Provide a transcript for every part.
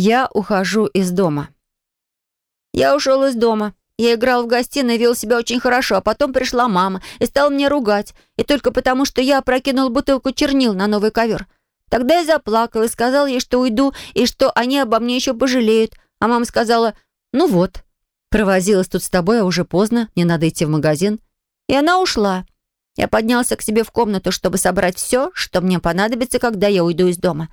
Я ухожу из дома. Я ушел из дома. Я играл в гостиной, вел себя очень хорошо, а потом пришла мама и стала мне ругать. И только потому, что я опрокинул бутылку чернил на новый ковер. Тогда я заплакал и сказал ей, что уйду, и что они обо мне еще пожалеют. А мама сказала, ну вот, провозилась тут с тобой, а уже поздно, не надо идти в магазин. И она ушла. Я поднялся к себе в комнату, чтобы собрать все, что мне понадобится, когда я уйду из дома.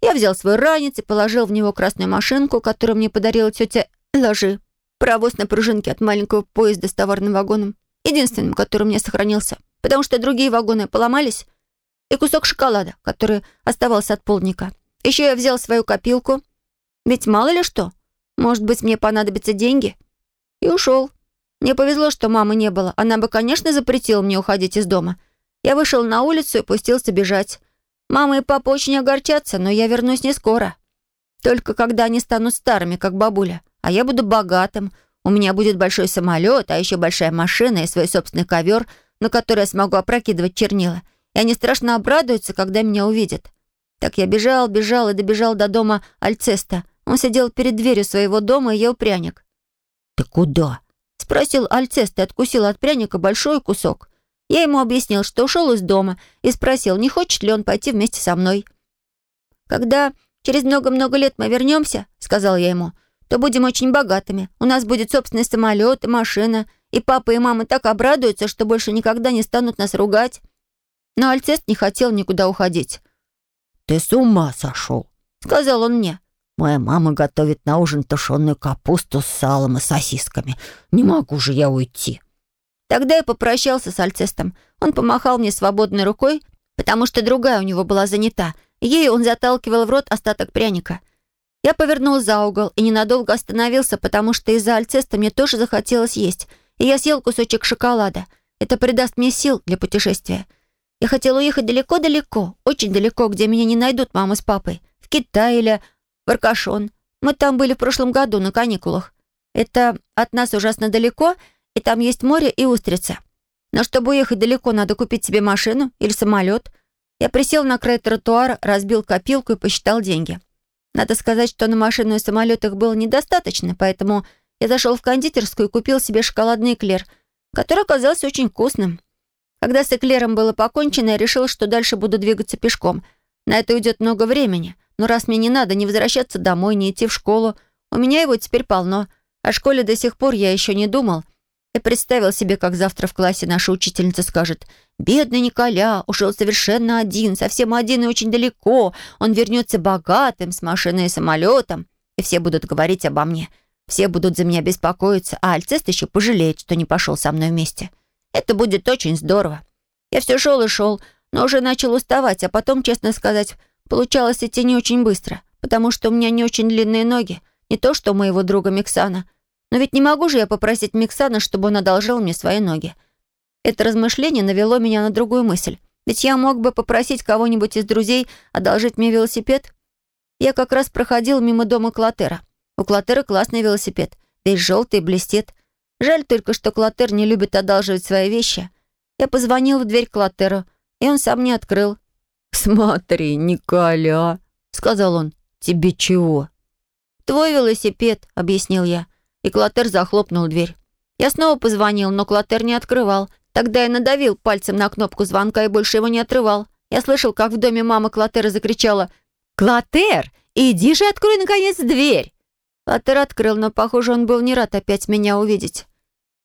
Я взял свой ранец и положил в него красную машинку, которую мне подарила тетя Ложи. Паровоз на пружинке от маленького поезда с товарным вагоном. Единственным, который у меня сохранился. Потому что другие вагоны поломались. И кусок шоколада, который оставался от полдника. Еще я взял свою копилку. Ведь мало ли что. Может быть, мне понадобятся деньги. И ушел. Мне повезло, что мамы не было. Она бы, конечно, запретила мне уходить из дома. Я вышел на улицу и пустился бежать. Мама и папа очень огорчатся, но я вернусь не скоро. Только когда они станут старыми, как бабуля. А я буду богатым. У меня будет большой самолет, а еще большая машина и свой собственный ковер, на который я смогу опрокидывать чернила. И они страшно обрадуются, когда меня увидят. Так я бежал, бежал и добежал до дома Альцеста. Он сидел перед дверью своего дома и ел пряник. «Ты куда?» — спросил Альцест и откусил от пряника большой кусок. Я ему объяснил, что ушел из дома, и спросил, не хочет ли он пойти вместе со мной. «Когда через много-много лет мы вернемся», — сказал я ему, «то будем очень богатыми. У нас будет собственный самолет и машина, и папа и мама так обрадуются, что больше никогда не станут нас ругать». Но Альцест не хотел никуда уходить. «Ты с ума сошел», — сказал он мне. «Моя мама готовит на ужин тушеную капусту с салом и сосисками. Не могу же я уйти». Тогда я попрощался с Альцестом. Он помахал мне свободной рукой, потому что другая у него была занята. Ею он заталкивал в рот остаток пряника. Я повернул за угол и ненадолго остановился, потому что из-за Альцеста мне тоже захотелось есть, и я съел кусочек шоколада. Это придаст мне сил для путешествия. Я хотел уехать далеко-далеко, очень далеко, где меня не найдут мама с папой. В Китай или в Аркашон. Мы там были в прошлом году на каникулах. Это от нас ужасно далеко — и там есть море и устрицы. Но чтобы уехать далеко, надо купить себе машину или самолет. Я присел на край тротуара, разбил копилку и посчитал деньги. Надо сказать, что на машину и самолет их было недостаточно, поэтому я зашел в кондитерскую и купил себе шоколадный эклер, который оказался очень вкусным. Когда с эклером было покончено, я решил, что дальше буду двигаться пешком. На это уйдет много времени, но раз мне не надо ни возвращаться домой, ни идти в школу, у меня его теперь полно. О школе до сих пор я еще не думал — я представил себе, как завтра в классе наша учительница скажет «Бедный Николя ушел совершенно один, совсем один и очень далеко. Он вернется богатым, с машиной и самолетом». И все будут говорить обо мне. Все будут за меня беспокоиться, а Альцест еще пожалеет, что не пошел со мной вместе. Это будет очень здорово. Я все шел и шел, но уже начал уставать, а потом, честно сказать, получалось идти не очень быстро, потому что у меня не очень длинные ноги, не то что у моего друга Миксана — но ведь не могу же я попросить Миксана, чтобы он одолжил мне свои ноги. Это размышление навело меня на другую мысль. Ведь я мог бы попросить кого-нибудь из друзей одолжить мне велосипед. Я как раз проходил мимо дома Клотера. У Клотера классный велосипед. Весь желтый, блестит. Жаль только, что Клотер не любит одалживать свои вещи. Я позвонил в дверь Клотеру, и он сам не открыл. «Смотри, Николя», — сказал он, — «тебе чего?» «Твой велосипед», — объяснил я и Клотер захлопнул дверь. Я снова позвонил, но Клотер не открывал. Тогда я надавил пальцем на кнопку звонка и больше его не отрывал. Я слышал, как в доме мама Клотера закричала «Клотер, иди же открой, наконец, дверь!» Клотер открыл, но, похоже, он был не рад опять меня увидеть.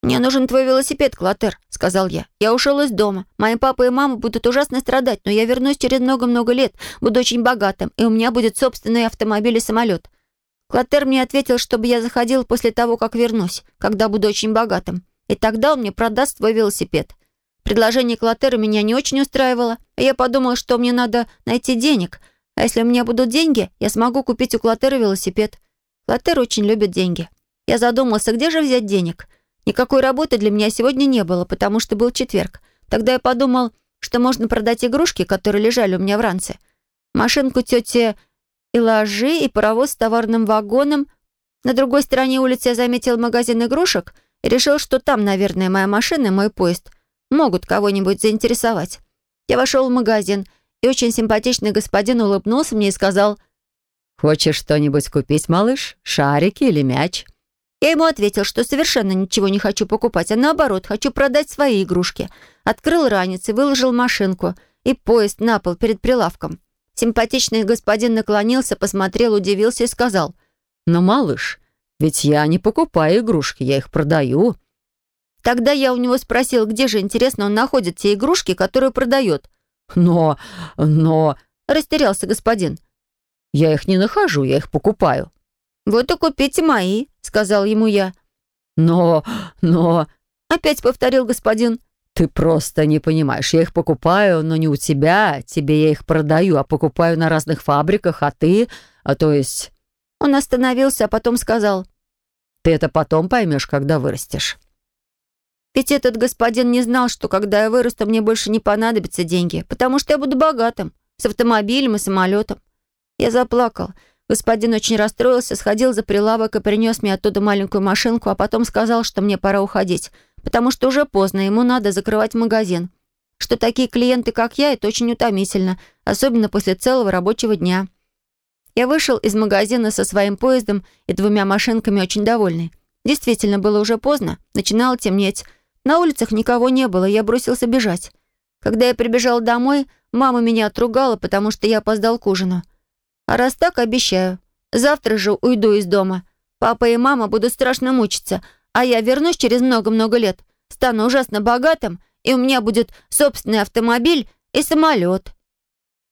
«Мне нужен твой велосипед, Клотер», — сказал я. «Я ушел из дома. Мои папа и мама будут ужасно страдать, но я вернусь через много-много лет, буду очень богатым, и у меня будет собственный автомобиль и самолет. Клотер мне ответил, чтобы я заходил после того, как вернусь, когда буду очень богатым. И тогда он мне продаст свой велосипед. Предложение Клотера меня не очень устраивало, и я подумал, что мне надо найти денег. А если у меня будут деньги, я смогу купить у Клотера велосипед. Клотер очень любит деньги. Я задумался, где же взять денег? Никакой работы для меня сегодня не было, потому что был четверг. Тогда я подумал, что можно продать игрушки, которые лежали у меня в ранце. Машинку тети и ложи, и паровоз с товарным вагоном. На другой стороне улицы я заметил магазин игрушек и решил, что там, наверное, моя машина и мой поезд могут кого-нибудь заинтересовать. Я вошел в магазин, и очень симпатичный господин улыбнулся мне и сказал Хочешь что-нибудь купить, малыш? Шарики или мяч?» Я ему ответил, что совершенно ничего не хочу покупать, а наоборот, хочу продать свои игрушки. Открыл ранец и выложил машинку и поезд на пол перед прилавком. Симпатичный господин наклонился, посмотрел, удивился и сказал, «Но, малыш, ведь я не покупаю игрушки, я их продаю». Тогда я у него спросил, где же, интересно, он находит те игрушки, которые продает. «Но... но...» — растерялся господин. «Я их не нахожу, я их покупаю». «Вот и купите мои», — сказал ему я. «Но... но...» — опять повторил господин. «Ты просто не понимаешь. Я их покупаю, но не у тебя. Тебе я их продаю, а покупаю на разных фабриках, а ты... А то есть...» Он остановился, а потом сказал. «Ты это потом поймешь, когда вырастешь». Ведь этот господин не знал, что когда я вырасту, мне больше не понадобятся деньги, потому что я буду богатым, с автомобилем и самолетом. Я заплакал. Господин очень расстроился, сходил за прилавок и принес мне оттуда маленькую машинку, а потом сказал, что мне пора уходить, потому что уже поздно, ему надо закрывать магазин. Что такие клиенты, как я, это очень утомительно, особенно после целого рабочего дня. Я вышел из магазина со своим поездом и двумя машинками очень довольный. Действительно, было уже поздно, начинало темнеть. На улицах никого не было, я бросился бежать. Когда я прибежал домой, мама меня отругала, потому что я опоздал к ужину. А раз так, обещаю. Завтра же уйду из дома. Папа и мама будут страшно мучиться, а я вернусь через много-много лет, стану ужасно богатым, и у меня будет собственный автомобиль и самолет.